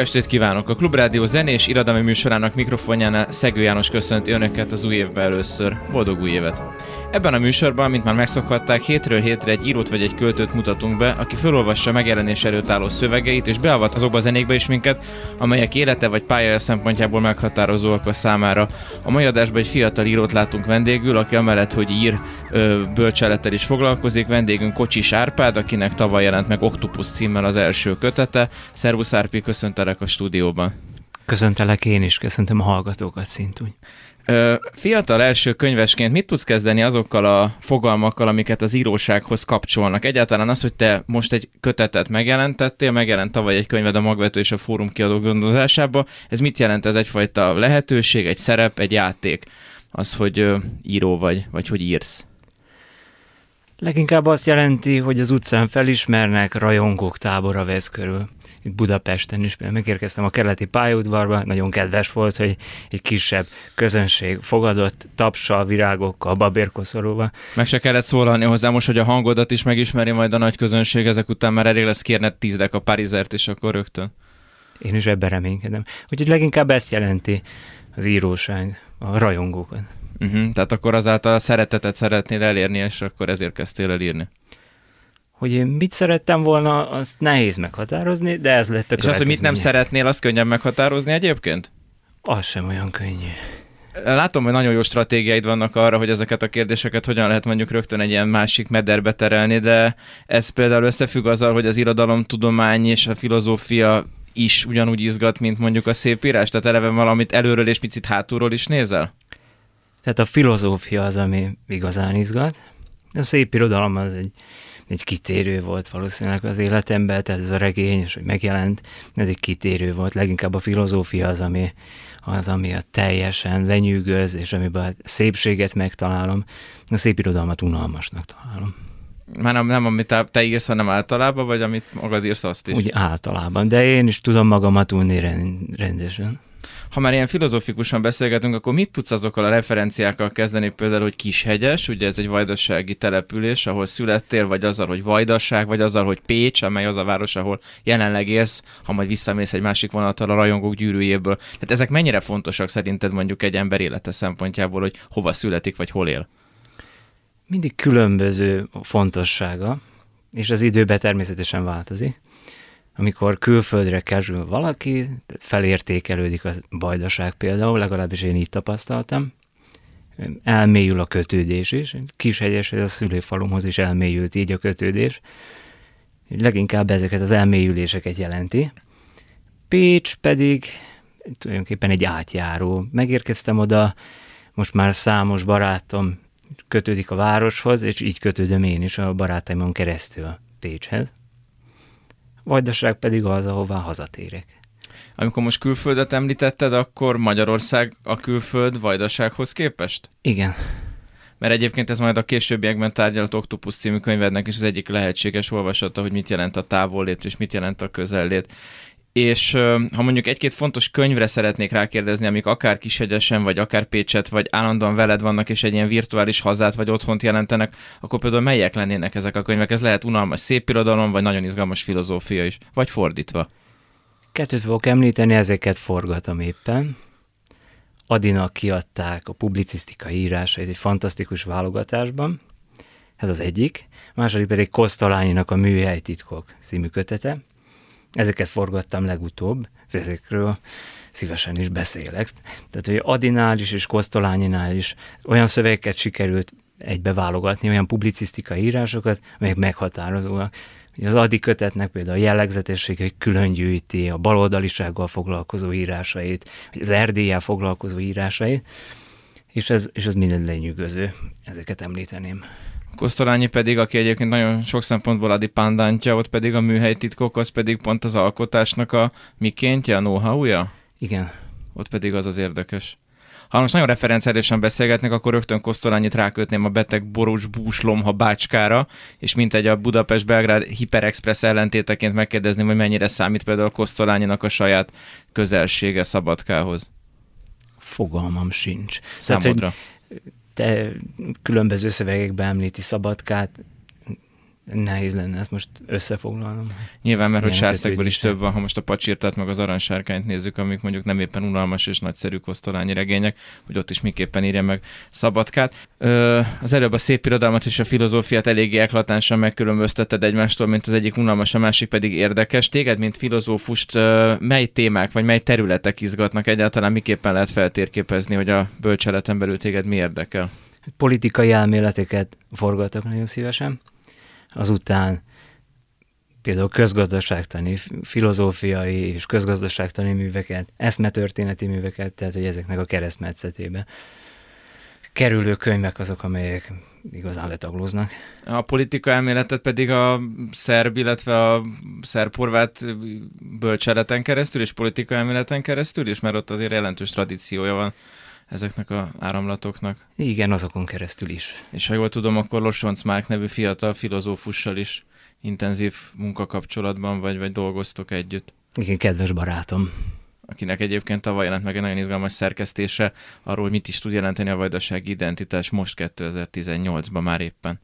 estét kívánok! A Klubrádió zenés irodalmi műsorának mikrofonjánál Szegő János köszönti Önöket az új évben először. Boldog új évet! Ebben a műsorban, mint már megszokhatták, hétről hétre egy írót vagy egy költőt mutatunk be, aki felolvassa megjelenés előtt álló szövegeit, és beavat azokba a zenékbe is minket, amelyek élete vagy pályája szempontjából meghatározóak a számára. A mai adásban egy fiatal írót látunk vendégül, aki amellett, hogy ír, bölcselettel is foglalkozik. Vendégünk Kocsis Árpád, akinek tavaly jelent meg Octopus címmel az első kötete. Szervusz Árpi, köszöntelek a stúdióban. Köszöntelek én is, köszöntöm a hallgatókat szintúgy. Fiatal első könyvesként mit tudsz kezdeni azokkal a fogalmakkal, amiket az írósághoz kapcsolnak? Egyáltalán az, hogy te most egy kötetet megjelentettél, megjelent tavaly egy könyved a Magvető és a Fórum kiadó gondozásába. Ez mit jelent? Ez egyfajta lehetőség, egy szerep, egy játék? Az, hogy író vagy, vagy hogy írsz? Leginkább azt jelenti, hogy az utcán felismernek, rajongók tábora vesz körül itt Budapesten is megérkeztem a keleti pályaudvarba, nagyon kedves volt, hogy egy kisebb közönség fogadott tapsal, virágokkal, babérkoszorúval. Meg se kellett szólalni hozzá most, hogy a hangodat is megismeri majd a nagy közönség, ezek után már elég lesz kérned tízdek a Parizert is akkor rögtön. Én is ebben reménykedem. Úgyhogy leginkább ezt jelenti az íróság, a rajongókat. Uh-huh, tehát akkor azáltal a szeretetet szeretnéd elérni, és akkor ezért kezdtél el írni. Hogy én mit szerettem volna, azt nehéz meghatározni, de ez lett a És az, hogy mit nem szeretnél, azt könnyen meghatározni egyébként? Az sem olyan könnyű. Látom, hogy nagyon jó stratégiáid vannak arra, hogy ezeket a kérdéseket hogyan lehet mondjuk rögtön egy ilyen másik mederbe terelni, de ez például összefügg azzal, hogy az irodalomtudomány és a filozófia is ugyanúgy izgat, mint mondjuk a szép írás? Tehát eleve valamit előről és picit hátulról is nézel? Tehát a filozófia az, ami igazán izgat. A szép irodalom az egy egy kitérő volt valószínűleg az életemben, tehát ez a regény, és hogy megjelent, ez egy kitérő volt, leginkább a filozófia az, ami, az, ami a teljesen lenyűgöz, és amiben a szépséget megtalálom, a szép irodalmat unalmasnak találom. Már nem, nem amit te írsz, hanem általában, vagy amit magad írsz, azt is? Úgy általában, de én is tudom magamat unni rendesen ha már ilyen filozófikusan beszélgetünk, akkor mit tudsz azokkal a referenciákkal kezdeni, például, hogy Kishegyes, ugye ez egy vajdasági település, ahol születtél, vagy azzal, hogy Vajdaság, vagy azzal, hogy Pécs, amely az a város, ahol jelenleg élsz, ha majd visszamész egy másik vonattal a rajongók gyűrűjéből. Tehát ezek mennyire fontosak szerinted mondjuk egy ember élete szempontjából, hogy hova születik, vagy hol él? Mindig különböző fontossága, és az időben természetesen változik amikor külföldre kerül valaki, felértékelődik a bajdaság például, legalábbis én így tapasztaltam, elmélyül a kötődés is. Kishegyes, ez a szülőfalumhoz is elmélyült így a kötődés. Leginkább ezeket az elmélyüléseket jelenti. Pécs pedig tulajdonképpen egy átjáró. Megérkeztem oda, most már számos barátom kötődik a városhoz, és így kötődöm én is a barátaimon keresztül Pécshez. Vajdaság pedig az, ahová hazatérek. Amikor most külföldet említetted, akkor Magyarország a külföld Vajdasághoz képest? Igen. Mert egyébként ez majd a későbbiekben tárgyalt Octopus című könyvednek is az egyik lehetséges olvasata, hogy mit jelent a távollét és mit jelent a közellét és ha mondjuk egy-két fontos könyvre szeretnék rákérdezni, amik akár Kishegyesen, vagy akár Pécset, vagy állandóan veled vannak, és egy ilyen virtuális hazát, vagy otthont jelentenek, akkor például melyek lennének ezek a könyvek? Ez lehet unalmas szépirodalom, vagy nagyon izgalmas filozófia is, vagy fordítva? Kettőt fogok említeni, ezeket forgatom éppen. Adinak kiadták a publicisztika írásait egy fantasztikus válogatásban, ez az egyik. A második pedig Kosztolányinak a Műhelytitkok című kötete, Ezeket forgattam legutóbb, ezekről szívesen is beszélek. Tehát, hogy Adinál is és Kosztolányinál is olyan szövegeket sikerült egybeválogatni, olyan publicisztikai írásokat, amelyek meghatározóak. Az Adi kötetnek például a jellegzetesség, hogy külön gyűjti a baloldalisággal foglalkozó írásait, az erdéllyel foglalkozó írásait, és ez, és ez minden lenyűgöző. Ezeket említeném. Kosztolányi pedig, aki egyébként nagyon sok szempontból adi pandantja, ott pedig a műhely titkok, az pedig pont az alkotásnak a mikéntje, a know-how-ja? Igen. ott pedig az az érdekes. Ha most nagyon referenciálisan beszélgetnek, akkor rögtön Kosztolányit rákötném a beteg Boros Bús Lomha bácskára, és mint egy a Budapest-Belgrád Hyperexpress ellentéteként megkérdezni, hogy mennyire számít például Kosztolányinak a saját közelsége Szabadkához. Fogalmam sincs. Számodra. Tehát, különböző szövegekben említi Szabadkát, nehéz lenne ezt most összefoglalnom. Nyilván, mert hogy sárszegből is több van, ha most a pacsirtát meg az aranysárkányt nézzük, amik mondjuk nem éppen unalmas és nagyszerű kosztolányi regények, hogy ott is miképpen írja meg Szabadkát. Ö, az előbb a szép irodalmat és a filozófiát eléggé eklatánsan megkülönbözteted egymástól, mint az egyik unalmas, a másik pedig érdekes. Téged, mint filozófust, mely témák vagy mely területek izgatnak egyáltalán, miképpen lehet feltérképezni, hogy a bölcseleten belül téged mi érdekel? Politikai elméleteket forgatok nagyon szívesen azután például közgazdaságtani, filozófiai és közgazdaságtani műveket, eszmetörténeti műveket, tehát hogy ezeknek a keresztmetszetébe kerülő könyvek azok, amelyek igazán letaglóznak. A politika elméletet pedig a szerb, illetve a szerb-horvát bölcseleten keresztül, és politika elméleten keresztül, és mert ott azért jelentős tradíciója van ezeknek a áramlatoknak. Igen, azokon keresztül is. És ha jól tudom, akkor Losonc Márk nevű fiatal filozófussal is intenzív munkakapcsolatban vagy, vagy dolgoztok együtt. Igen, kedves barátom. Akinek egyébként tavaly jelent meg egy nagyon izgalmas szerkesztése arról, mit is tud jelenteni a vajdasági identitás most 2018-ban már éppen.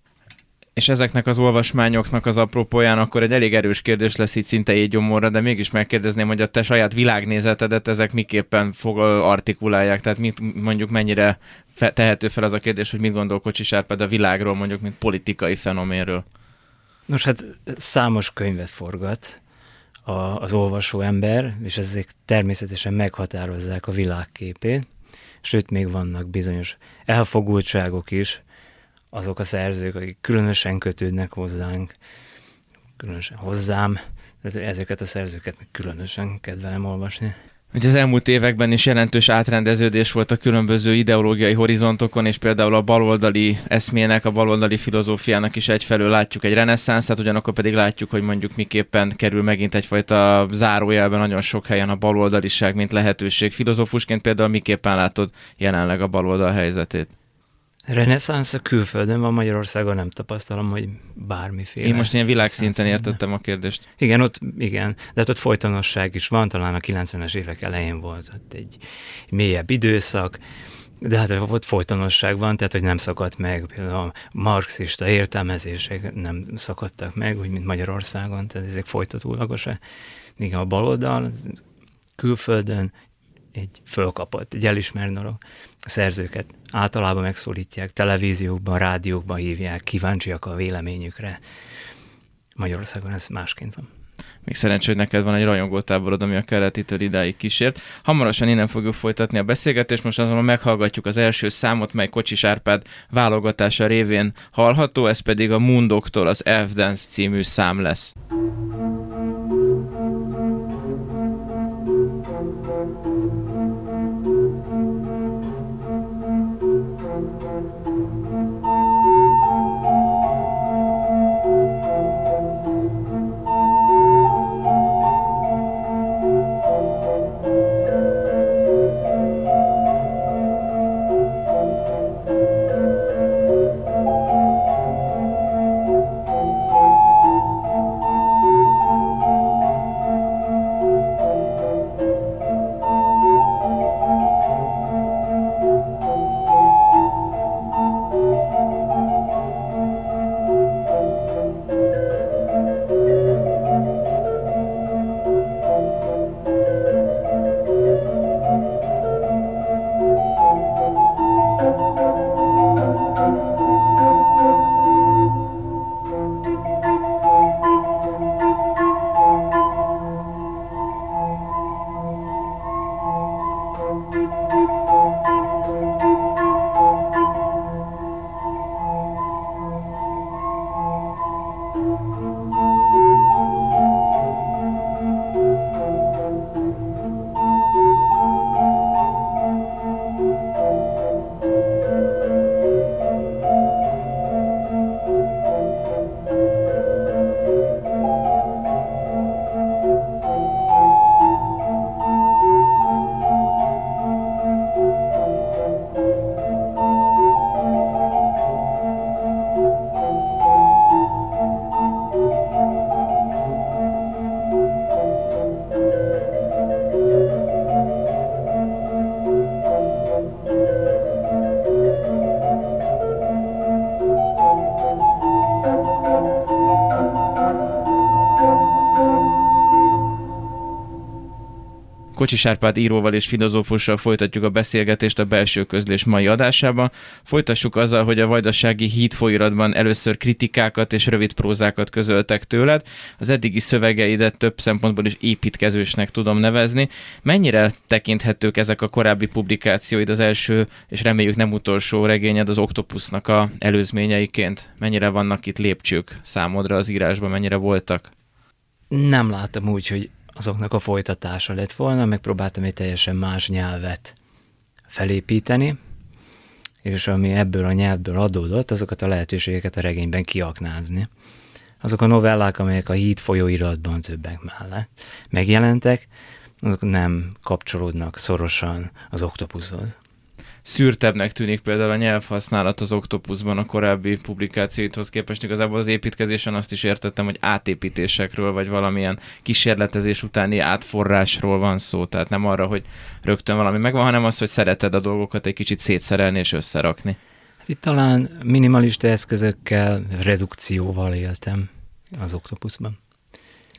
És ezeknek az olvasmányoknak az apropóján akkor egy elég erős kérdés lesz itt szinte egy gyomorra, de mégis megkérdezném, hogy a te saját világnézetedet ezek miképpen fog artikulálják, tehát mit, mondjuk mennyire fe, tehető fel az a kérdés, hogy mit gondol Kocsis Árpád a világról, mondjuk mint politikai fenoménről. Nos, hát számos könyvet forgat a, az olvasó ember, és ezek természetesen meghatározzák a világképét, sőt, még vannak bizonyos elfogultságok is, azok a szerzők, akik különösen kötődnek hozzánk, különösen hozzám, ezeket a szerzőket meg különösen kedvelem olvasni. Ugye az elmúlt években is jelentős átrendeződés volt a különböző ideológiai horizontokon, és például a baloldali eszmének, a baloldali filozófiának is egyfelől látjuk egy reneszánszát, ugyanakkor pedig látjuk, hogy mondjuk miképpen kerül megint egyfajta zárójelben nagyon sok helyen a baloldaliság, mint lehetőség. Filozófusként például miképpen látod jelenleg a baloldal helyzetét? Reneszánsz a külföldön van, Magyarországon nem tapasztalom, hogy bármiféle. Én most ilyen világszinten értettem a kérdést. Igen, ott, igen, de hát ott folytonosság is van, talán a 90-es évek elején volt ott egy mélyebb időszak, de hát ott folytonosság van, tehát hogy nem szakadt meg, például a marxista értelmezések nem szakadtak meg, úgy, mint Magyarországon, tehát ezek folytatólagosak. Igen, a baloldal külföldön egy fölkapott, egy elismert dolog. Szerzőket általában megszólítják, televíziókban, rádiókban hívják, kíváncsiak a véleményükre. Magyarországon ez másként van. Még szerencsé, hogy neked van egy rajongótáborod, ami a keletitől idáig kísért. Hamarosan innen fogjuk folytatni a beszélgetést, most azonban meghallgatjuk az első számot, mely Kocsis Árpád válogatása révén hallható, ez pedig a Mundoktól az Elf Dance című szám lesz. Kocsis Árpád íróval és filozófussal folytatjuk a beszélgetést a belső közlés mai adásában. Folytassuk azzal, hogy a Vajdasági Híd folyiratban először kritikákat és rövid prózákat közöltek tőled. Az eddigi szövegeidet több szempontból is építkezősnek tudom nevezni. Mennyire tekinthetők ezek a korábbi publikációid az első, és reméljük nem utolsó regényed az Octopusnak a előzményeiként? Mennyire vannak itt lépcsők számodra az írásban, mennyire voltak? Nem látom úgy, hogy azoknak a folytatása lett volna, megpróbáltam egy teljesen más nyelvet felépíteni, és ami ebből a nyelvből adódott, azokat a lehetőségeket a regényben kiaknázni. Azok a novellák, amelyek a híd folyóiratban többek mellett megjelentek, azok nem kapcsolódnak szorosan az oktopuszhoz szűrtebbnek tűnik például a nyelvhasználat az Octopusban a korábbi publikációithoz képest. Igazából az építkezésen azt is értettem, hogy átépítésekről, vagy valamilyen kísérletezés utáni átforrásról van szó. Tehát nem arra, hogy rögtön valami megvan, hanem az, hogy szereted a dolgokat egy kicsit szétszerelni és összerakni. Hát itt talán minimalista eszközökkel, redukcióval éltem az Octopusban.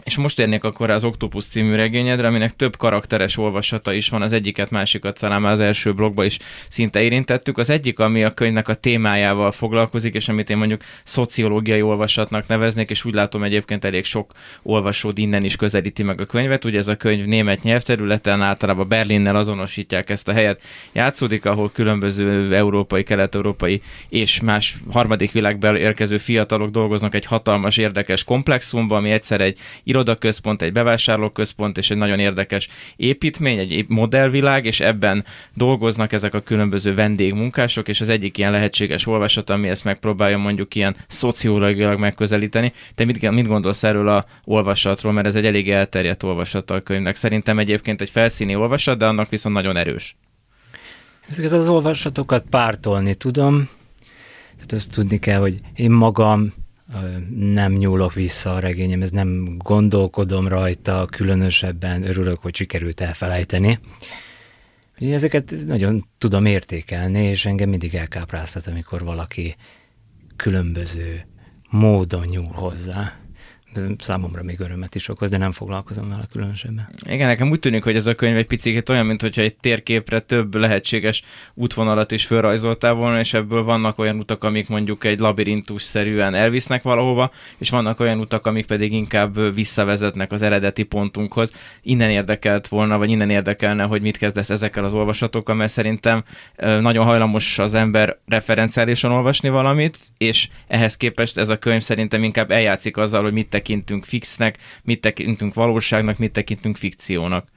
És most érnék akkor az Octopus című regényedre, aminek több karakteres olvasata is van, az egyiket, másikat talán már az első blogba is szinte érintettük. Az egyik, ami a könyvnek a témájával foglalkozik, és amit én mondjuk szociológiai olvasatnak neveznék, és úgy látom egyébként elég sok olvasód innen is közelíti meg a könyvet. Ugye ez a könyv német nyelvterületen, általában Berlinnel azonosítják ezt a helyet. Játszódik, ahol különböző európai, kelet-európai és más harmadik világból érkező fiatalok dolgoznak egy hatalmas, érdekes komplexumban, ami egyszer egy irodaközpont, egy bevásárlóközpont és egy nagyon érdekes építmény, egy modellvilág, és ebben dolgoznak ezek a különböző vendégmunkások, és az egyik ilyen lehetséges olvasat, ami ezt megpróbálja mondjuk ilyen szociológiailag megközelíteni. Te mit, mit gondolsz erről a olvasatról, mert ez egy elég elterjedt olvasat a könyvnek. Szerintem egyébként egy felszíni olvasat, de annak viszont nagyon erős. Ezeket az olvasatokat pártolni tudom, tehát azt tudni kell, hogy én magam nem nyúlok vissza a regényem, ez nem gondolkodom rajta, különösebben örülök, hogy sikerült elfelejteni. Ugye ezeket nagyon tudom értékelni, és engem mindig elkápráztat, amikor valaki különböző módon nyúl hozzá számomra még örömet is okoz, de nem foglalkozom vele különösebben. Igen, nekem úgy tűnik, hogy ez a könyv egy picit olyan, mint hogyha egy térképre több lehetséges útvonalat is felrajzoltál volna, és ebből vannak olyan utak, amik mondjuk egy labirintus-szerűen elvisznek valahova, és vannak olyan utak, amik pedig inkább visszavezetnek az eredeti pontunkhoz. Innen érdekelt volna, vagy innen érdekelne, hogy mit kezdesz ezekkel az olvasatokkal, mert szerintem nagyon hajlamos az ember referenciálisan olvasni valamit, és ehhez képest ez a könyv szerintem inkább eljátszik azzal, hogy mit tekintünk fixnek, mit tekintünk valóságnak, mit tekintünk fikciónak.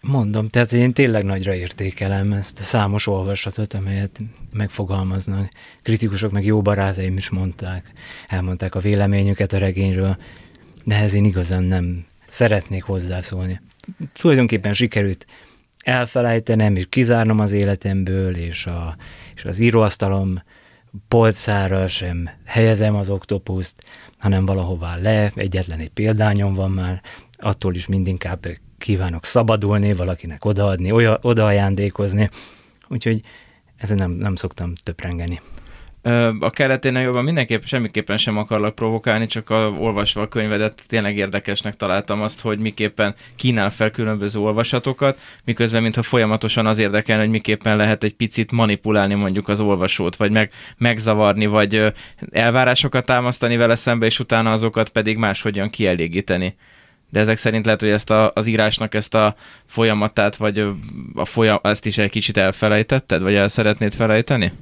Mondom, tehát én tényleg nagyra értékelem ezt a számos olvasatot, amelyet megfogalmaznak. Kritikusok, meg jó barátaim is mondták, elmondták a véleményüket a regényről, de ez én igazán nem szeretnék hozzászólni. Tulajdonképpen sikerült elfelejtenem, és kizárnom az életemből, és, a, és az íróasztalom polcára sem helyezem az oktopuszt, hanem valahová le, egyetlen egy példányom van már, attól is mindinkább kívánok szabadulni, valakinek odaadni, oda ajándékozni, úgyhogy ezen nem, nem szoktam töprengeni. A keleténél jobban mindenképp semmiképpen sem akarlak provokálni, csak a, olvasva a könyvedet tényleg érdekesnek találtam azt, hogy miképpen kínál fel különböző olvasatokat, miközben mintha folyamatosan az érdekelne, hogy miképpen lehet egy picit manipulálni mondjuk az olvasót, vagy meg, megzavarni, vagy elvárásokat támasztani vele szembe, és utána azokat pedig máshogyan kielégíteni de ezek szerint lehet, hogy ezt a, az írásnak ezt a folyamatát, vagy a folyam, ezt is egy kicsit elfelejtetted, vagy el szeretnéd felejteni?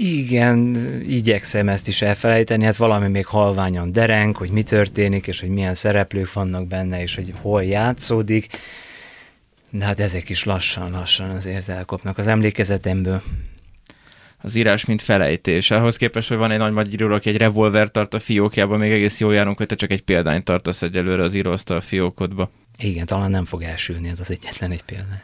Igen, igyekszem ezt is elfelejteni, hát valami még halványan dereng, hogy mi történik, és hogy milyen szereplők vannak benne, és hogy hol játszódik. De hát ezek is lassan-lassan azért elkopnak az emlékezetemből. Az írás, mint felejtés. Ahhoz képest, hogy van egy nagy magyar aki egy revolver tart a fiókjában, még egész jól járunk, hogy te csak egy példányt tartasz egyelőre az íróasztal a fiókodba. Igen, talán nem fog elsülni ez az egyetlen egy példány.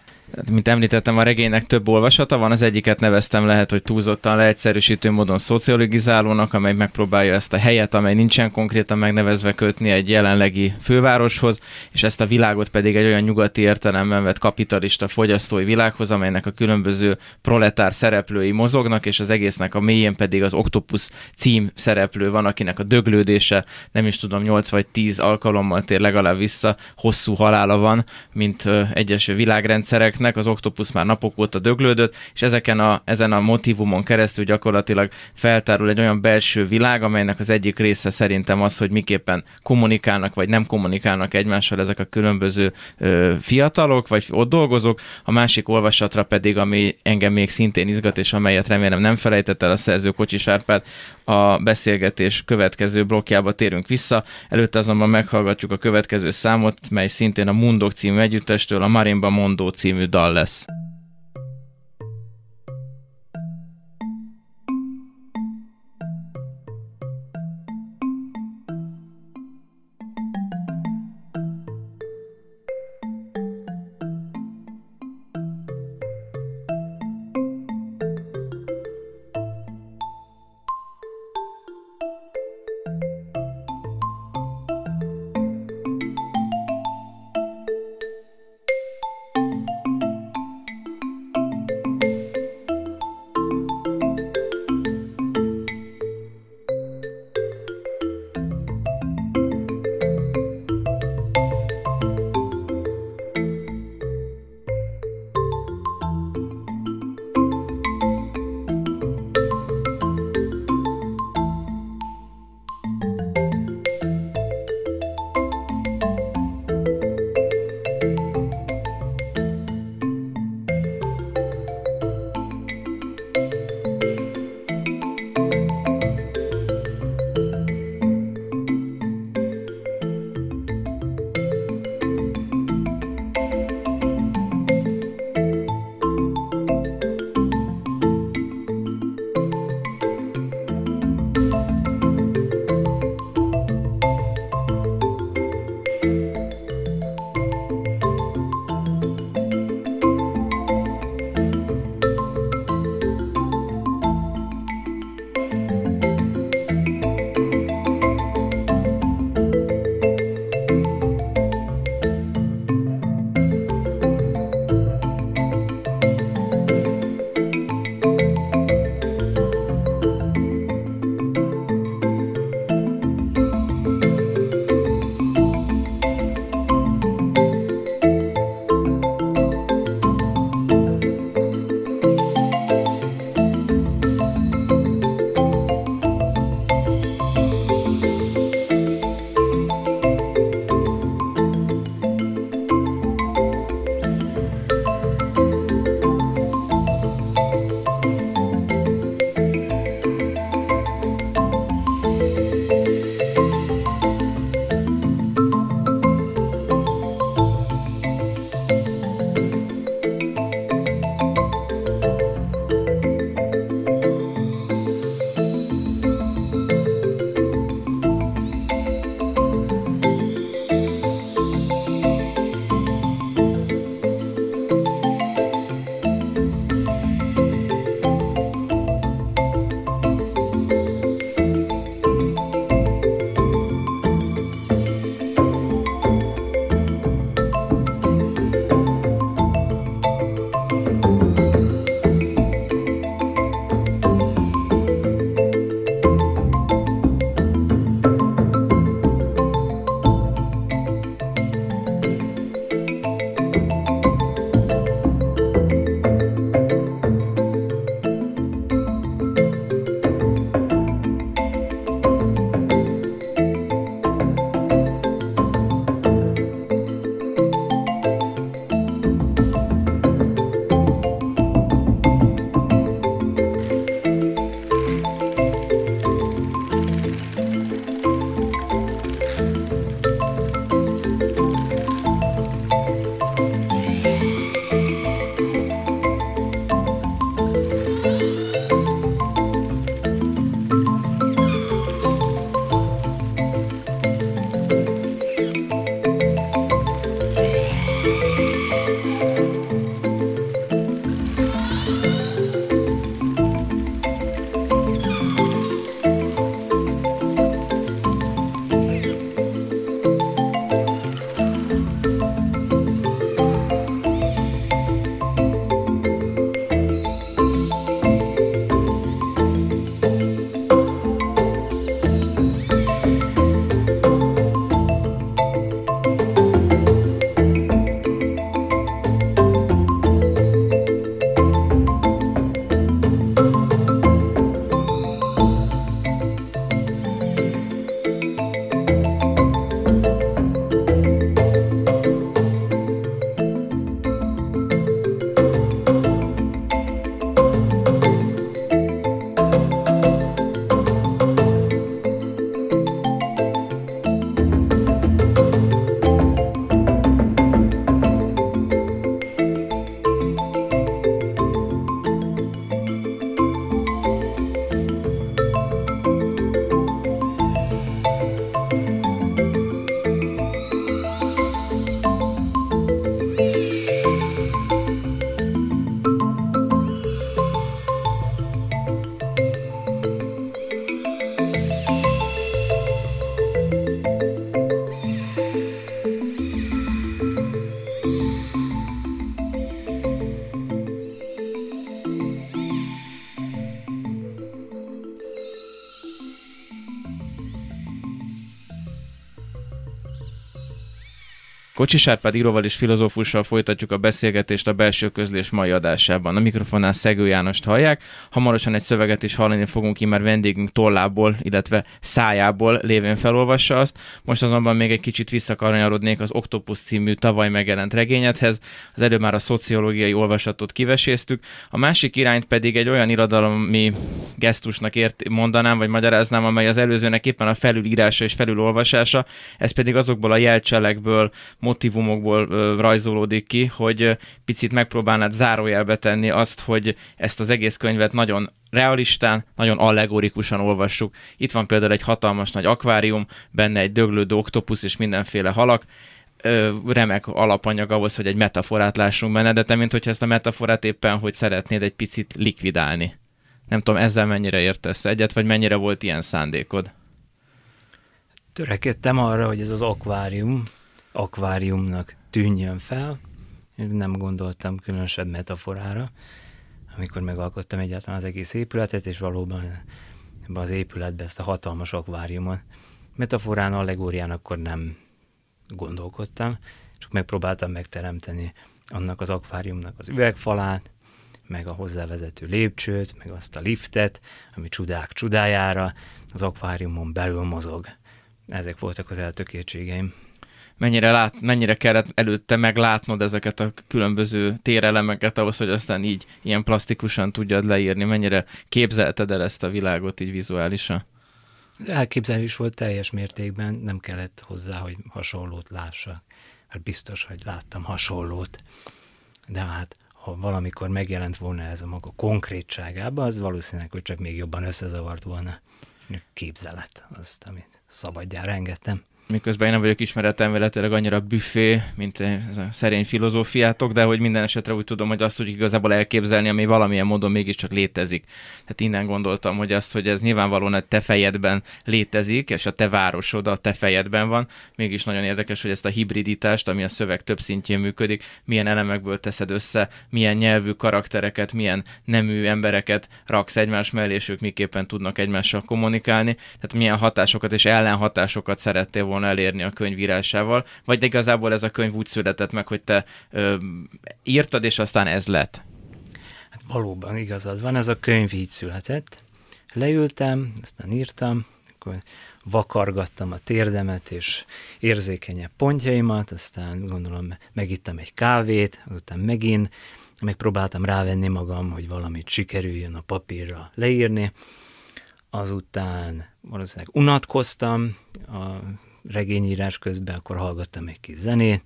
Mint említettem, a regénynek több olvasata van, az egyiket neveztem lehet, hogy túlzottan leegyszerűsítő módon szociologizálónak, amely megpróbálja ezt a helyet, amely nincsen konkrétan megnevezve kötni egy jelenlegi fővároshoz, és ezt a világot pedig egy olyan nyugati értelemben vett kapitalista fogyasztói világhoz, amelynek a különböző proletár szereplői mozognak, és az egésznek a mélyén pedig az Octopus cím szereplő van, akinek a döglődése, nem is tudom, 8 vagy 10 alkalommal tér legalább vissza, hosszú halála van, mint egyes világrendszerek, esetnek az Octopus már napok óta döglődött, és ezeken a, ezen a motivumon keresztül gyakorlatilag feltárul egy olyan belső világ, amelynek az egyik része szerintem az, hogy miképpen kommunikálnak, vagy nem kommunikálnak egymással ezek a különböző ö, fiatalok, vagy ott dolgozók, a másik olvasatra pedig, ami engem még szintén izgat, és amelyet remélem nem felejtett el a szerző Kocsis Árpád, a beszélgetés következő blokkjába térünk vissza. Előtte azonban meghallgatjuk a következő számot, mely szintén a Mundok című együttestől a Marimba Mondó című dal lesz. Kocsis Árpád íróval és filozófussal folytatjuk a beszélgetést a belső közlés mai adásában. A mikrofonán Szegő Jánost hallják, hamarosan egy szöveget is hallani fogunk ki, mert vendégünk tollából, illetve szájából lévén felolvassa azt. Most azonban még egy kicsit visszakanyarodnék az Octopus című tavaly megjelent regényedhez. Az előbb már a szociológiai olvasatot kiveséztük, a másik irányt pedig egy olyan irodalmi gesztusnak ért, mondanám, vagy magyaráznám, amely az előzőnek éppen a felülírása és felülolvasása, ez pedig azokból a jelcselekből, motivumokból rajzolódik ki, hogy picit megpróbálnád zárójelbe tenni azt, hogy ezt az egész könyvet nagyon realistán, nagyon allegorikusan olvassuk. Itt van például egy hatalmas nagy akvárium, benne egy döglődő oktopusz és mindenféle halak, remek alapanyag ahhoz, hogy egy metaforát lássunk benne, de te, mint hogyha ezt a metaforát éppen, hogy szeretnéd egy picit likvidálni. Nem tudom, ezzel mennyire értesz egyet, vagy mennyire volt ilyen szándékod? Törekedtem arra, hogy ez az akvárium, akváriumnak tűnjön fel. Nem gondoltam különösebb metaforára, amikor megalkottam egyáltalán az egész épületet, és valóban ebben az épületben ezt a hatalmas akváriumon. Metaforán, allegórián akkor nem gondolkodtam, csak megpróbáltam megteremteni annak az akváriumnak az üvegfalát, meg a hozzávezető lépcsőt, meg azt a liftet, ami csodák csodájára az akváriumon belül mozog. Ezek voltak az eltökéltségeim. Mennyire, lát, mennyire kellett előtte meglátnod ezeket a különböző térelemeket ahhoz, hogy aztán így ilyen plastikusan tudjad leírni, mennyire képzelted el ezt a világot így vizuálisan? Elképzelés volt teljes mértékben, nem kellett hozzá, hogy hasonlót lássak. Hát biztos, hogy láttam hasonlót. De hát, ha valamikor megjelent volna ez a maga konkrétságában, az valószínűleg, hogy csak még jobban összezavart volna. Képzelet, azt, amit szabadjára engedtem miközben én nem vagyok ismeretelméletileg annyira büfé, mint ez a szerény filozófiátok, de hogy minden esetre úgy tudom, hogy azt tudjuk igazából elképzelni, ami valamilyen módon mégiscsak létezik. Tehát innen gondoltam, hogy azt, hogy ez nyilvánvalóan a te fejedben létezik, és a te városod a te fejedben van. Mégis nagyon érdekes, hogy ezt a hibriditást, ami a szöveg több szintjén működik, milyen elemekből teszed össze, milyen nyelvű karaktereket, milyen nemű embereket raksz egymás mellé, és ők miképpen tudnak egymással kommunikálni. Tehát milyen hatásokat és ellenhatásokat szerettél volna elérni a könyvírásával, vagy de igazából ez a könyv úgy született meg, hogy te ö, írtad, és aztán ez lett? Hát valóban igazad van, ez a könyv így született. Leültem, aztán írtam, akkor vakargattam a térdemet és érzékenyebb pontjaimat, aztán gondolom megittem egy kávét, azután megint megpróbáltam rávenni magam, hogy valamit sikerüljön a papírra leírni, azután valószínűleg unatkoztam a regényírás közben, akkor hallgattam egy kis zenét,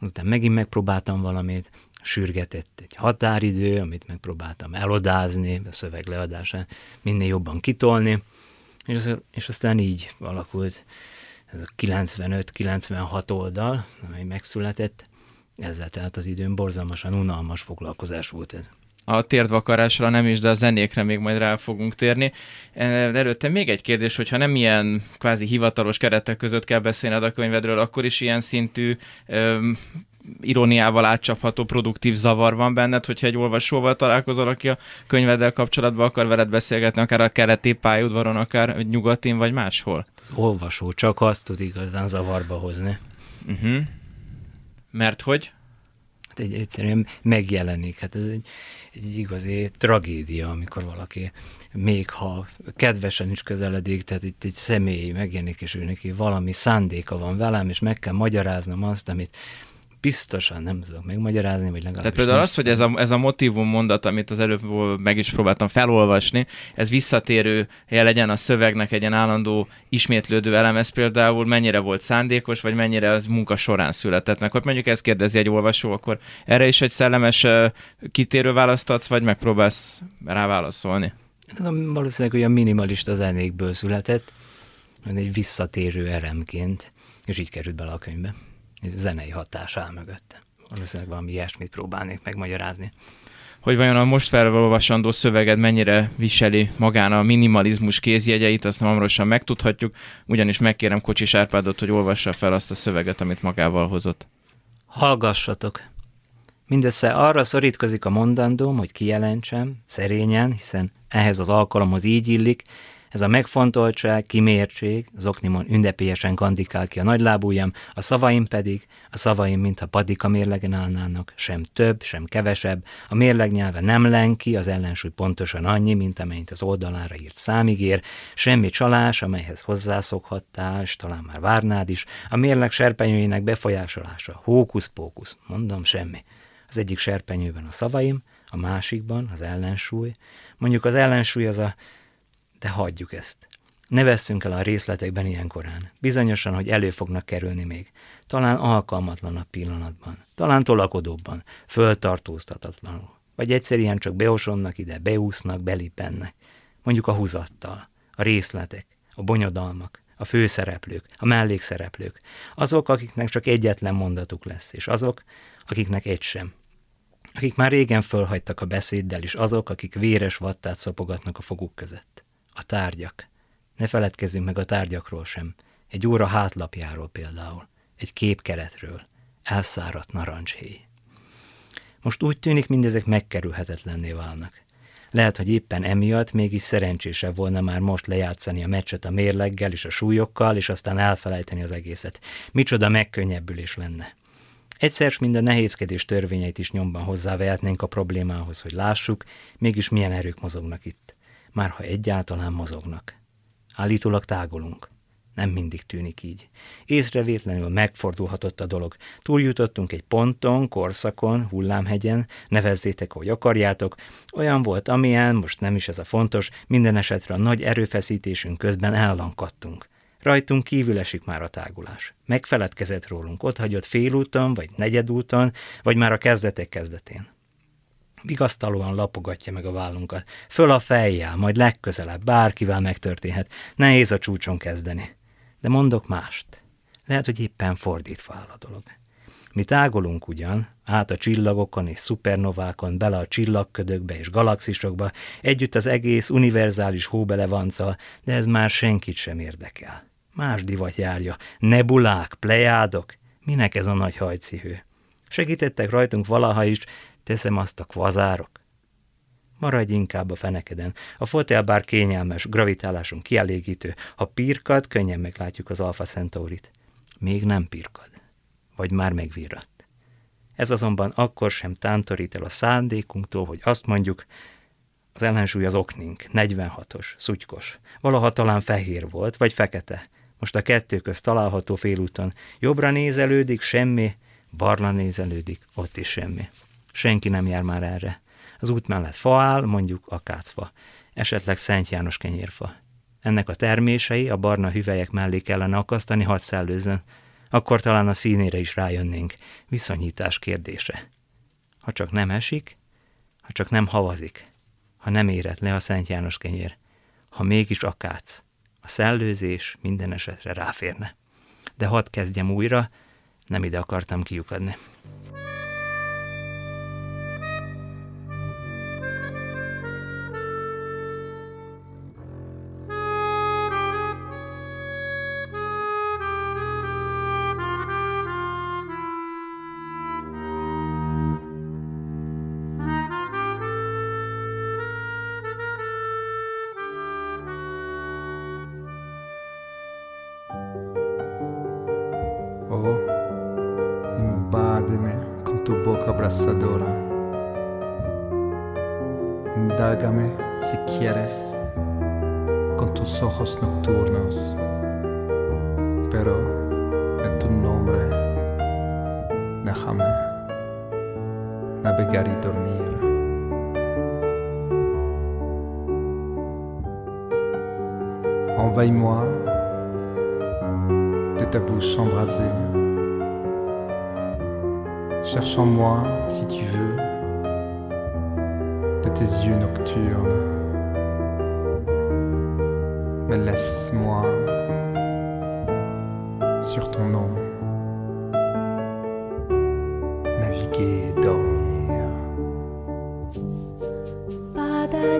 utána megint megpróbáltam valamit, sürgetett egy határidő, amit megpróbáltam elodázni, a szöveg leadásán minél jobban kitolni, és, az, és aztán így alakult ez a 95-96 oldal, amely megszületett, ezzel tehát az időn borzalmasan unalmas foglalkozás volt ez a térdvakarásra nem is, de a zenékre még majd rá fogunk térni. Előtte még egy kérdés, hogyha nem ilyen kvázi hivatalos keretek között kell beszélned a könyvedről, akkor is ilyen szintű öm, iróniával átcsapható produktív zavar van benned, hogyha egy olvasóval találkozol, aki a könyveddel kapcsolatban akar veled beszélgetni, akár a keleti pályaudvaron, akár nyugatin, vagy máshol? Az olvasó csak azt tud igazán zavarba hozni. Uh-huh. Mert hogy? Hát egy, egyszerűen megjelenik. Hát ez egy, egy igazi tragédia, amikor valaki még ha kedvesen is közeledik, tehát itt egy személy megjelenik, és ő neki valami szándéka van velem, és meg kell magyaráznom azt, amit biztosan nem tudok megmagyarázni, vagy legalábbis Tehát például az, hogy ez a, ez a motivum mondat, amit az előbb meg is próbáltam felolvasni, ez visszatérő legyen a szövegnek egy ilyen állandó ismétlődő elem, ez például mennyire volt szándékos, vagy mennyire az munka során született meg. Hogy mondjuk ezt kérdezi egy olvasó, akkor erre is egy szellemes kitérő választ adsz, vagy megpróbálsz rá válaszolni? Valószínűleg olyan minimalista zenékből született, egy visszatérő eremként, és így került bele a könyvbe zenei hatás áll mögötte. Valószínűleg valami ilyesmit próbálnék megmagyarázni. Hogy vajon a most felolvasandó szöveged mennyire viseli magán a minimalizmus kézjegyeit, azt hamarosan megtudhatjuk, ugyanis megkérem Kocsis Árpádot, hogy olvassa fel azt a szöveget, amit magával hozott. Hallgassatok! Mindössze arra szorítkozik a mondandóm, hogy kijelentsem, szerényen, hiszen ehhez az alkalomhoz így illik, Ez a megfontoltság, kimértség, zoknimon ünnepélyesen kandikál ki a nagylábújam, a szavaim pedig, a szavaim, mintha padika mérlegen állnának, sem több, sem kevesebb, a mérleg nyelve nem lenki, az ellensúly pontosan annyi, mint amennyit az oldalára írt számigér, semmi csalás, amelyhez hozzászokhattál, és talán már várnád is, a mérleg serpenyőjének befolyásolása, hókusz-pókusz, mondom, semmi. Az egyik serpenyőben a szavaim, a másikban az ellensúly. Mondjuk az ellensúly az a... De hagyjuk ezt. Ne vesszünk el a részletekben ilyen korán. Bizonyosan, hogy elő fognak kerülni még. Talán alkalmatlanabb pillanatban. Talán tolakodóbban. Föltartóztatatlanul. Vagy egyszerűen csak beosonnak ide, beúsznak, belipennek. Mondjuk a húzattal. A részletek. A bonyodalmak a főszereplők, a mellékszereplők, azok, akiknek csak egyetlen mondatuk lesz, és azok, akiknek egy sem akik már régen fölhagytak a beszéddel, és azok, akik véres vattát szopogatnak a foguk között. A tárgyak. Ne feledkezzünk meg a tárgyakról sem. Egy óra hátlapjáról például. Egy képkeretről. Elszáradt narancshéj. Most úgy tűnik, mindezek megkerülhetetlenné válnak. Lehet, hogy éppen emiatt mégis szerencsésebb volna már most lejátszani a meccset a mérleggel és a súlyokkal, és aztán elfelejteni az egészet. Micsoda megkönnyebbülés lenne. Egyszer mind a nehézkedés törvényeit is nyomban hozzávehetnénk a problémához, hogy lássuk, mégis milyen erők mozognak itt. Már ha egyáltalán mozognak. Állítólag tágolunk. Nem mindig tűnik így. Észrevétlenül megfordulhatott a dolog. Túljutottunk egy ponton, korszakon, hullámhegyen, nevezzétek, hogy akarjátok. Olyan volt, amilyen, most nem is ez a fontos, minden esetre a nagy erőfeszítésünk közben ellankadtunk. Rajtunk kívül esik már a tágulás. Megfeledkezett rólunk, ott hagyott félúton, vagy negyedúton, vagy már a kezdetek kezdetén. Vigasztalóan lapogatja meg a vállunkat. Föl a fejjel, majd legközelebb, bárkivel megtörténhet. Nehéz a csúcson kezdeni. De mondok mást. Lehet, hogy éppen fordítva áll a dolog. Mi tágolunk ugyan, át a csillagokon és szupernovákon, bele a csillagködökbe és galaxisokba, együtt az egész univerzális hóbelevanccal, de ez már senkit sem érdekel. Más divat járja. Nebulák, plejádok. Minek ez a nagy hajcihő? Segítettek rajtunk valaha is, teszem azt a kvazárok. Maradj inkább a fenekeden. A fotel bár kényelmes, gravitálásunk kielégítő. Ha pirkad, könnyen meglátjuk az Alfa Centaurit. Még nem pirkad. Vagy már megvirratt. Ez azonban akkor sem tántorít el a szándékunktól, hogy azt mondjuk, az ellensúly az oknink, 46-os, szutykos. Valaha talán fehér volt, vagy fekete. Most a kettő közt található félúton. Jobbra nézelődik, semmi, barna nézelődik, ott is semmi. Senki nem jár már erre. Az út mellett fa áll, mondjuk akácfa, esetleg Szent János kenyérfa. Ennek a termései a barna hüvelyek mellé kellene akasztani, hadd szellőzön. Akkor talán a színére is rájönnénk. Viszonyítás kérdése. Ha csak nem esik, ha csak nem havazik, ha nem érett le a Szent János kenyér, ha mégis akác, a szellőzés minden esetre ráférne. De hadd kezdjem újra, nem ide akartam kiukadni. Mais laisse-moi sur ton nom naviguer, dormir. در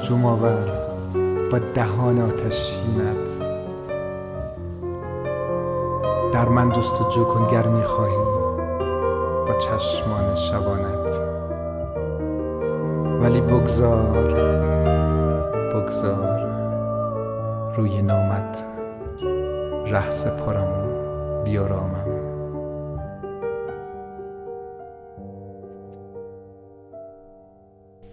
周末呗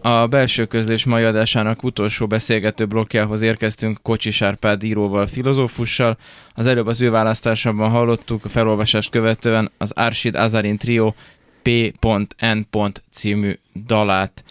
A belső közlés mai adásának utolsó beszélgető blokkjához érkeztünk Kocsis Árpád íróval, filozófussal. Az előbb az ő választásában hallottuk a felolvasást követően az Arshid Azarin Trio P.N. című dalát.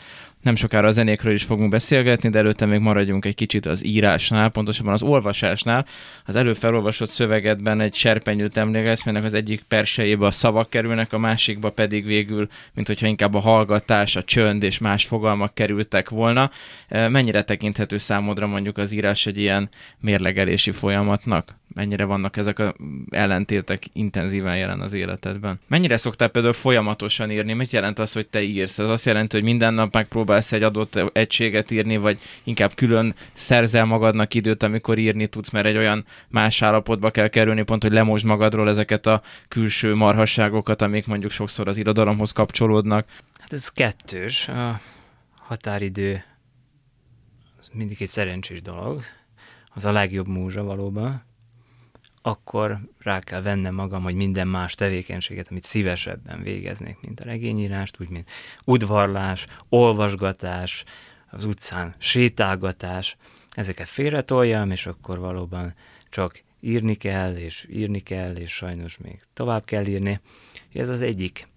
Nem sokára a zenékről is fogunk beszélgetni, de előtte még maradjunk egy kicsit az írásnál, pontosabban az olvasásnál. Az előbb felolvasott szövegedben egy serpenyőt emlékezz, melynek az egyik persejébe a szavak kerülnek, a másikba pedig végül, mint hogyha inkább a hallgatás, a csönd és más fogalmak kerültek volna. E, Mennyire tekinthető számodra mondjuk az írás egy ilyen mérlegelési folyamatnak? Mennyire vannak ezek a ellentétek intenzíven jelen az életedben? Mennyire szoktál például folyamatosan írni? Mit jelent az, hogy te írsz? Ez azt jelenti, hogy minden nap megpróbálsz egy adott egységet írni, vagy inkább külön szerzel magadnak időt, amikor írni tudsz, mert egy olyan más állapotba kell kerülni, pont, hogy lemosd magadról ezeket a külső marhasságokat, amik mondjuk sokszor az irodalomhoz kapcsolódnak. Hát ez kettős. A határidő az mindig egy szerencsés dolog. Az a legjobb múzsa valóban. Akkor rá kell vennem magam, hogy minden más tevékenységet, amit szívesebben végeznék, mint a regényírást, úgy, mint udvarlás, olvasgatás, az utcán sétálgatás, ezeket félretoljam, és akkor valóban csak írni kell, és írni kell, és sajnos még tovább kell írni. Ez az egyik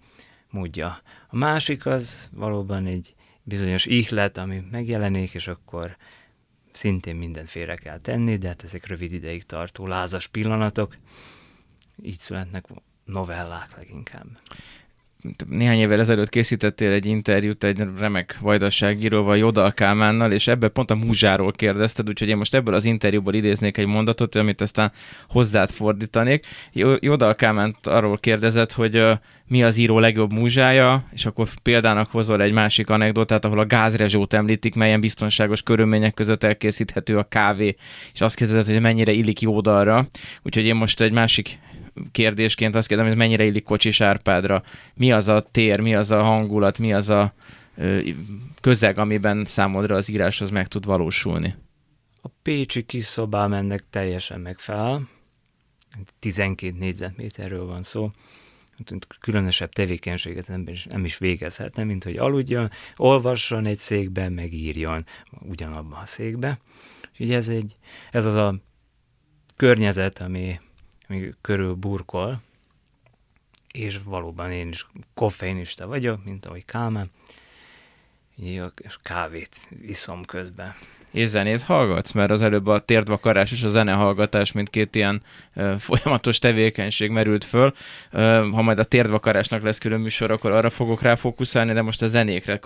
módja. A másik az valóban egy bizonyos ihlet, ami megjelenik, és akkor szintén mindent félre kell tenni, de hát ezek rövid ideig tartó lázas pillanatok. Így születnek novellák leginkább. Néhány évvel ezelőtt készítettél egy interjút egy remek vajdaságíróval, Jodal Kálmánnal, és ebbe pont a múzsáról kérdezted, úgyhogy én most ebből az interjúból idéznék egy mondatot, amit aztán hozzád fordítanék. Jodal Kálmánt arról kérdezett, hogy mi az író legjobb múzsája, és akkor példának hozol egy másik anekdotát, ahol a gázrezsót említik, melyen biztonságos körülmények között elkészíthető a kávé, és azt kérdezett, hogy mennyire illik Jódalra. Úgyhogy én most egy másik kérdésként azt kérdem, hogy mennyire illik Kocsis Árpádra. Mi az a tér, mi az a hangulat, mi az a közeg, amiben számodra az íráshoz meg tud valósulni? A pécsi kis szobám ennek teljesen megfelel. 12 négyzetméterről van szó. Különösebb tevékenységet nem is, nem is végezhetne, mint hogy aludjon, olvasson egy székben, meg írjon ugyanabban a székbe. Úgyhogy ez, egy, ez az a környezet, ami ami körül burkol, és valóban én is koffeinista vagyok, mint ahogy Kálmán, és kávét iszom közben és zenét hallgatsz? Mert az előbb a térdvakarás és a zenehallgatás, mint két ilyen ö, folyamatos tevékenység merült föl. Ö, ha majd a térdvakarásnak lesz külön műsor, akkor arra fogok rá fókuszálni, de most a zenékre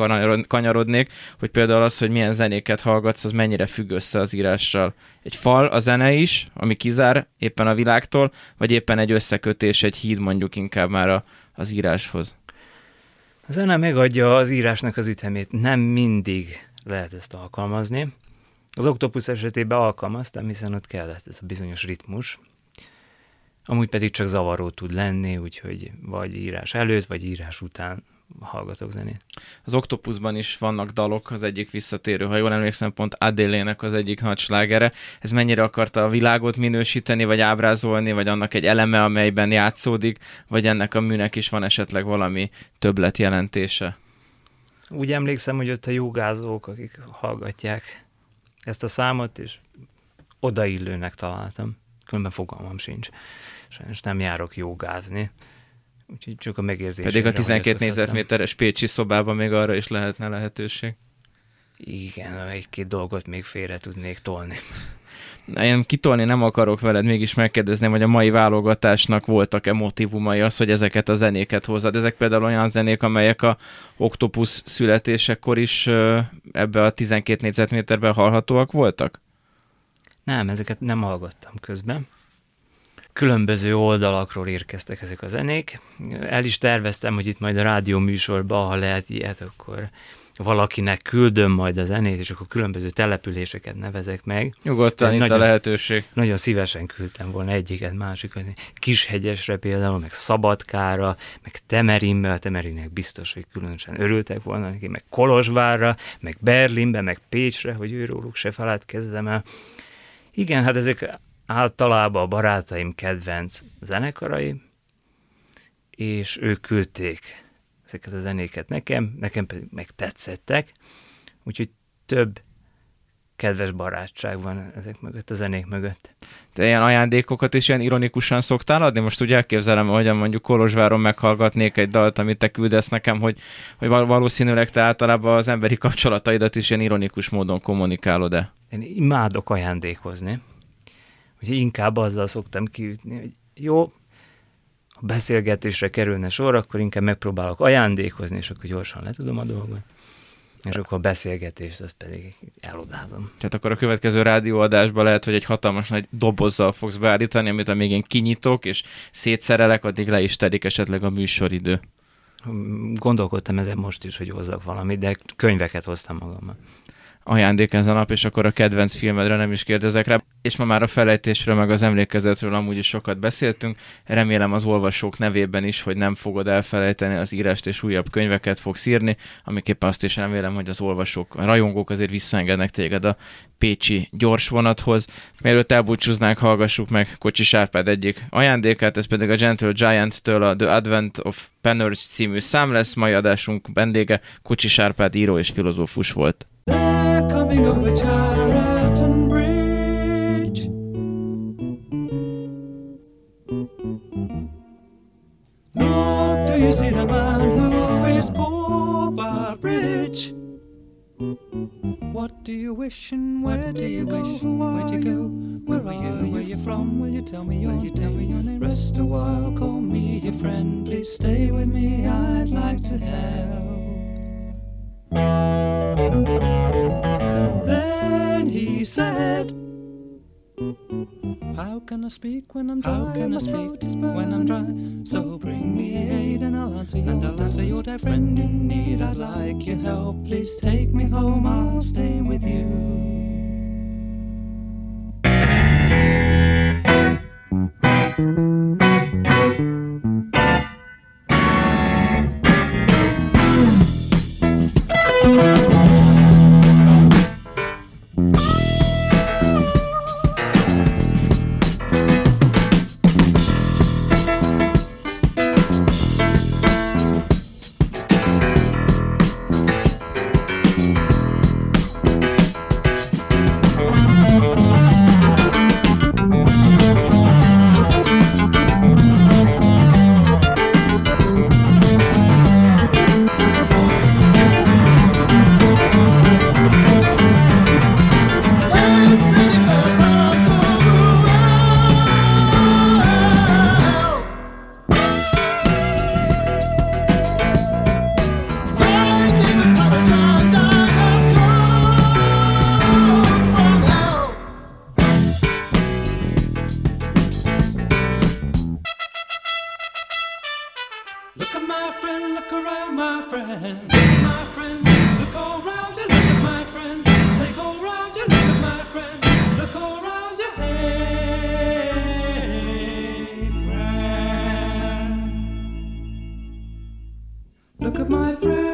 kanyarodnék, hogy például az, hogy milyen zenéket hallgatsz, az mennyire függ össze az írással. Egy fal a zene is, ami kizár éppen a világtól, vagy éppen egy összekötés, egy híd mondjuk inkább már a, az íráshoz. A zene megadja az írásnak az ütemét. Nem mindig lehet ezt alkalmazni. Az Octopus esetében alkalmaztam, hiszen ott kellett ez a bizonyos ritmus, amúgy pedig csak zavaró tud lenni, úgyhogy vagy írás előtt, vagy írás után hallgatok zenét. Az Octopusban is vannak dalok, az egyik visszatérő, ha jól emlékszem, pont Adélének az egyik nagy slágere. Ez mennyire akarta a világot minősíteni, vagy ábrázolni, vagy annak egy eleme, amelyben játszódik, vagy ennek a műnek is van esetleg valami többlet jelentése? Úgy emlékszem, hogy ott a jogázók, akik hallgatják ezt a számot, és odaillőnek találtam. Különben fogalmam sincs. Sajnos nem járok jogázni. Úgyhogy csak a megérzés. Pedig a 12 négyzetméteres Pécsi szobában még arra is lehetne lehetőség. Igen, egy-két dolgot még félre tudnék tolni. Én kitolni nem akarok veled, mégis megkérdezném, hogy a mai válogatásnak voltak-e motivumai az, hogy ezeket a zenéket hozad. Ezek például olyan zenék, amelyek a Octopus születésekor is ebbe a 12 négyzetméterben hallhatóak voltak? Nem, ezeket nem hallgattam közben. Különböző oldalakról érkeztek ezek a zenék. El is terveztem, hogy itt majd a rádió műsorban, ha lehet ilyet, akkor valakinek küldöm majd a zenét, és akkor különböző településeket nevezek meg. Nyugodtan itt nagyon, a lehetőség. Nagyon szívesen küldtem volna egyiket, másikat. Kishegyesre például, meg Szabadkára, meg Temerinbe, a Temerinnek biztos, hogy különösen örültek volna neki, meg Kolozsvárra, meg Berlinbe, meg Pécsre, hogy őróluk se feledkezzem el. Igen, hát ezek általában a barátaim kedvenc zenekarai, és ők küldték ezeket a zenéket nekem, nekem pedig meg tetszettek, úgyhogy több kedves barátság van ezek mögött, a zenék mögött. Te ilyen ajándékokat is ilyen ironikusan szoktál adni? Most úgy elképzelem, hogy mondjuk Kolozsváron meghallgatnék egy dalt, amit te küldesz nekem, hogy, hogy valószínűleg te általában az emberi kapcsolataidat is ilyen ironikus módon kommunikálod-e? Én imádok ajándékozni. Úgyhogy inkább azzal szoktam kiütni, hogy jó, beszélgetésre kerülne sor, akkor inkább megpróbálok ajándékozni, és akkor gyorsan letudom a dolgot. És akkor a beszélgetést, azt pedig elodázom. Tehát akkor a következő rádióadásban lehet, hogy egy hatalmas nagy dobozzal fogsz beállítani, amit amíg én kinyitok, és szétszerelek, addig le is tedik esetleg a műsoridő. Gondolkodtam ezen most is, hogy hozzak valamit, de könyveket hoztam magammal ajándék ez a nap, és akkor a kedvenc filmedre nem is kérdezek rá. És ma már a felejtésről, meg az emlékezetről amúgy is sokat beszéltünk. Remélem az olvasók nevében is, hogy nem fogod elfelejteni az írást, és újabb könyveket fogsz írni, amiképpen azt is remélem, hogy az olvasók, a rajongók azért visszaengednek téged a Pécsi gyors vonathoz. Mielőtt elbúcsúznánk, hallgassuk meg Kocsi Sárpád egyik ajándékát, ez pedig a Gentle Giant-től a The Advent of Penurge című szám lesz, mai adásunk vendége Kocsi Sárpád író és filozófus volt. They're coming over Chariton Bridge. Look, do you see the man who is poor but rich? What do you wish and where do you wish? Where do you go? Where are you? Where you from? Will you tell me your Will you tell me your name? Rest a while, call me your friend. Please stay with me. I'd like to help. Said, How can I speak when I'm dry? How can I speak when I'm dry? So bring me aid and I'll answer your and I'll answer your friend in need. I'd like your help. Please take me home. I'll stay with you. Look around, my friend. My friend, look all around you. Look at my friend, take all around you. Look at my friend, look all around you. Hey, friend. Look at my friend.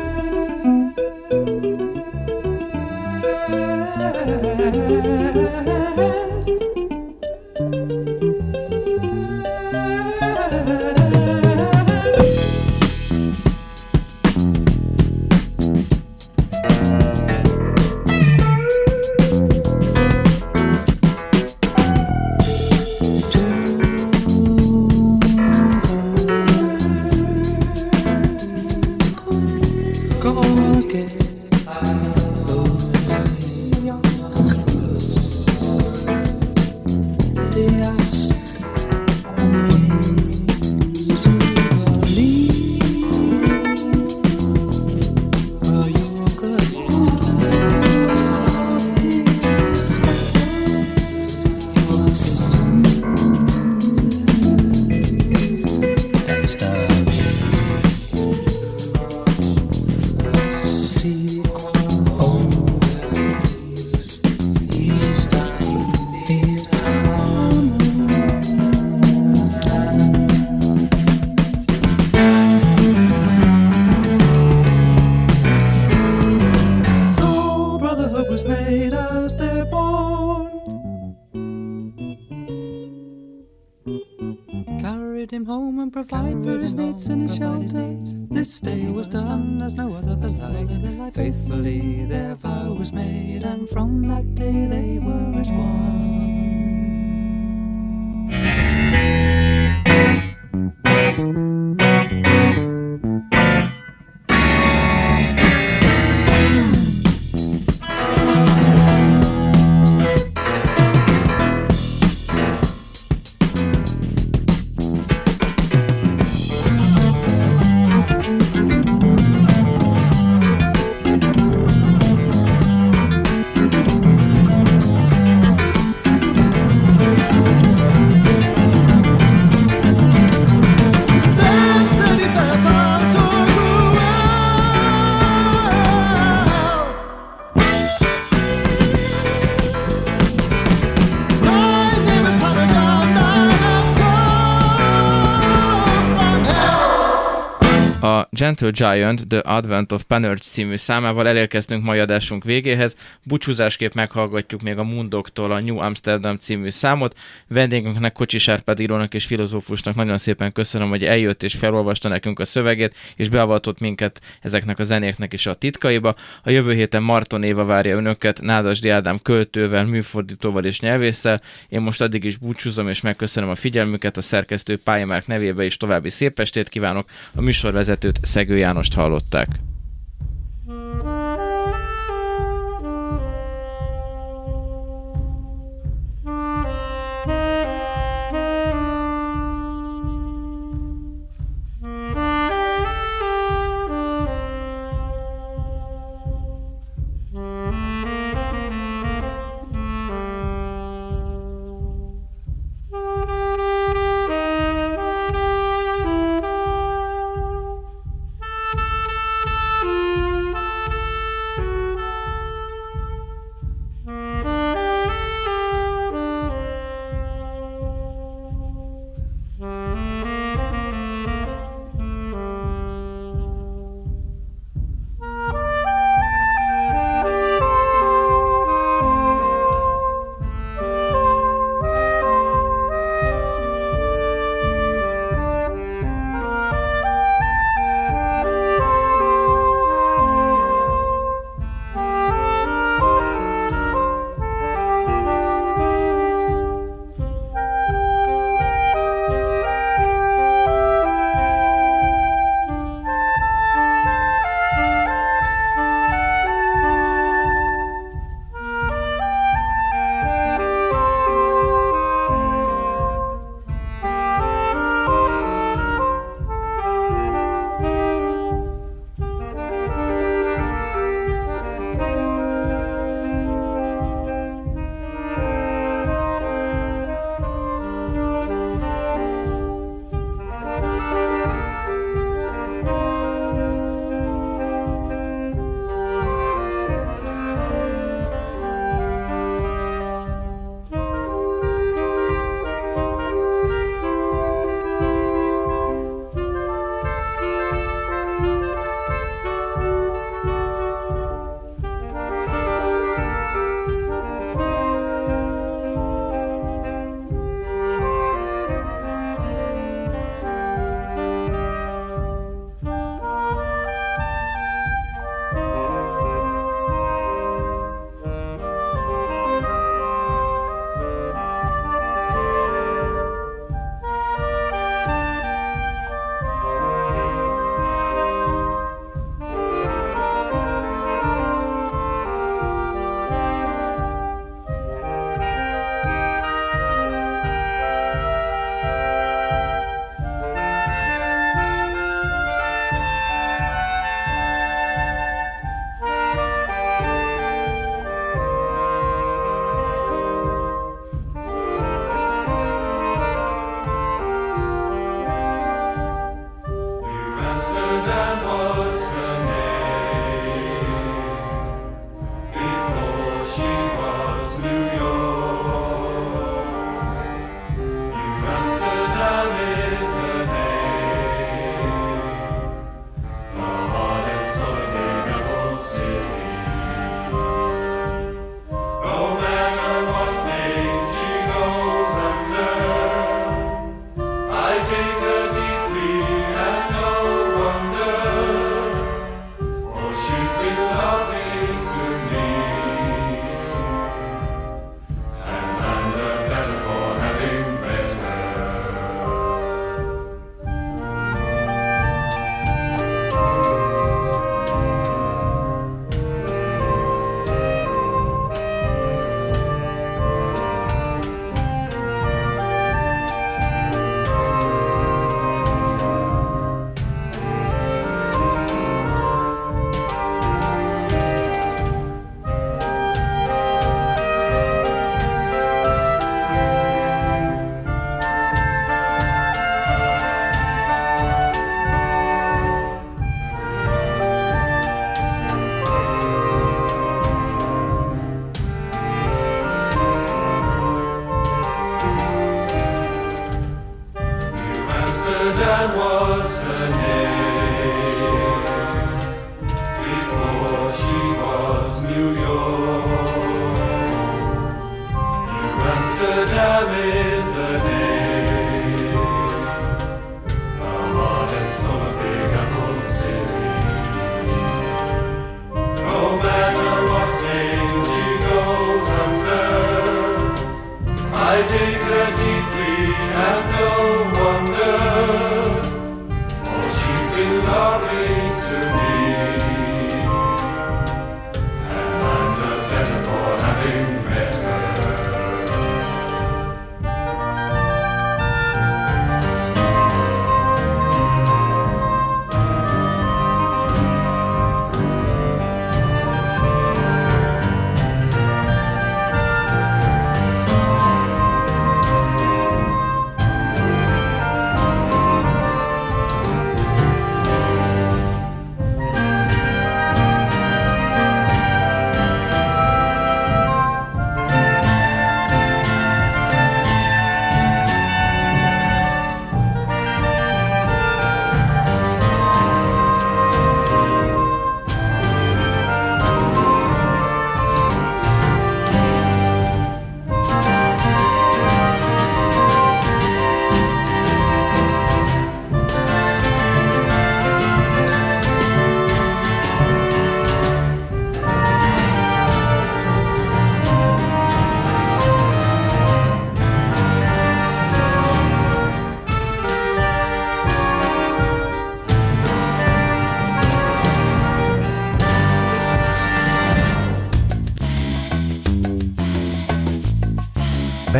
Carried him home and provided for his needs and his shelter. This day was done as no other than life. Faithfully their vow was made, and from that day they were as one. Gentle Giant The Advent of Panurge című számával elérkeztünk mai adásunk végéhez. Búcsúzásképp meghallgatjuk még a Mundoktól a New Amsterdam című számot. Vendégünknek Kocsis Árpád írónak és filozófusnak nagyon szépen köszönöm, hogy eljött és felolvasta nekünk a szövegét, és beavatott minket ezeknek a zenéknek is a titkaiba. A jövő héten Marton Éva várja önöket, Nádasdi Ádám költővel, műfordítóval és nyelvésszel. Én most addig is búcsúzom, és megköszönöm a figyelmüket a szerkesztő Pályamárk nevébe, és további szép estét kívánok. A műsorvezetőt Szegő Jánost hallották.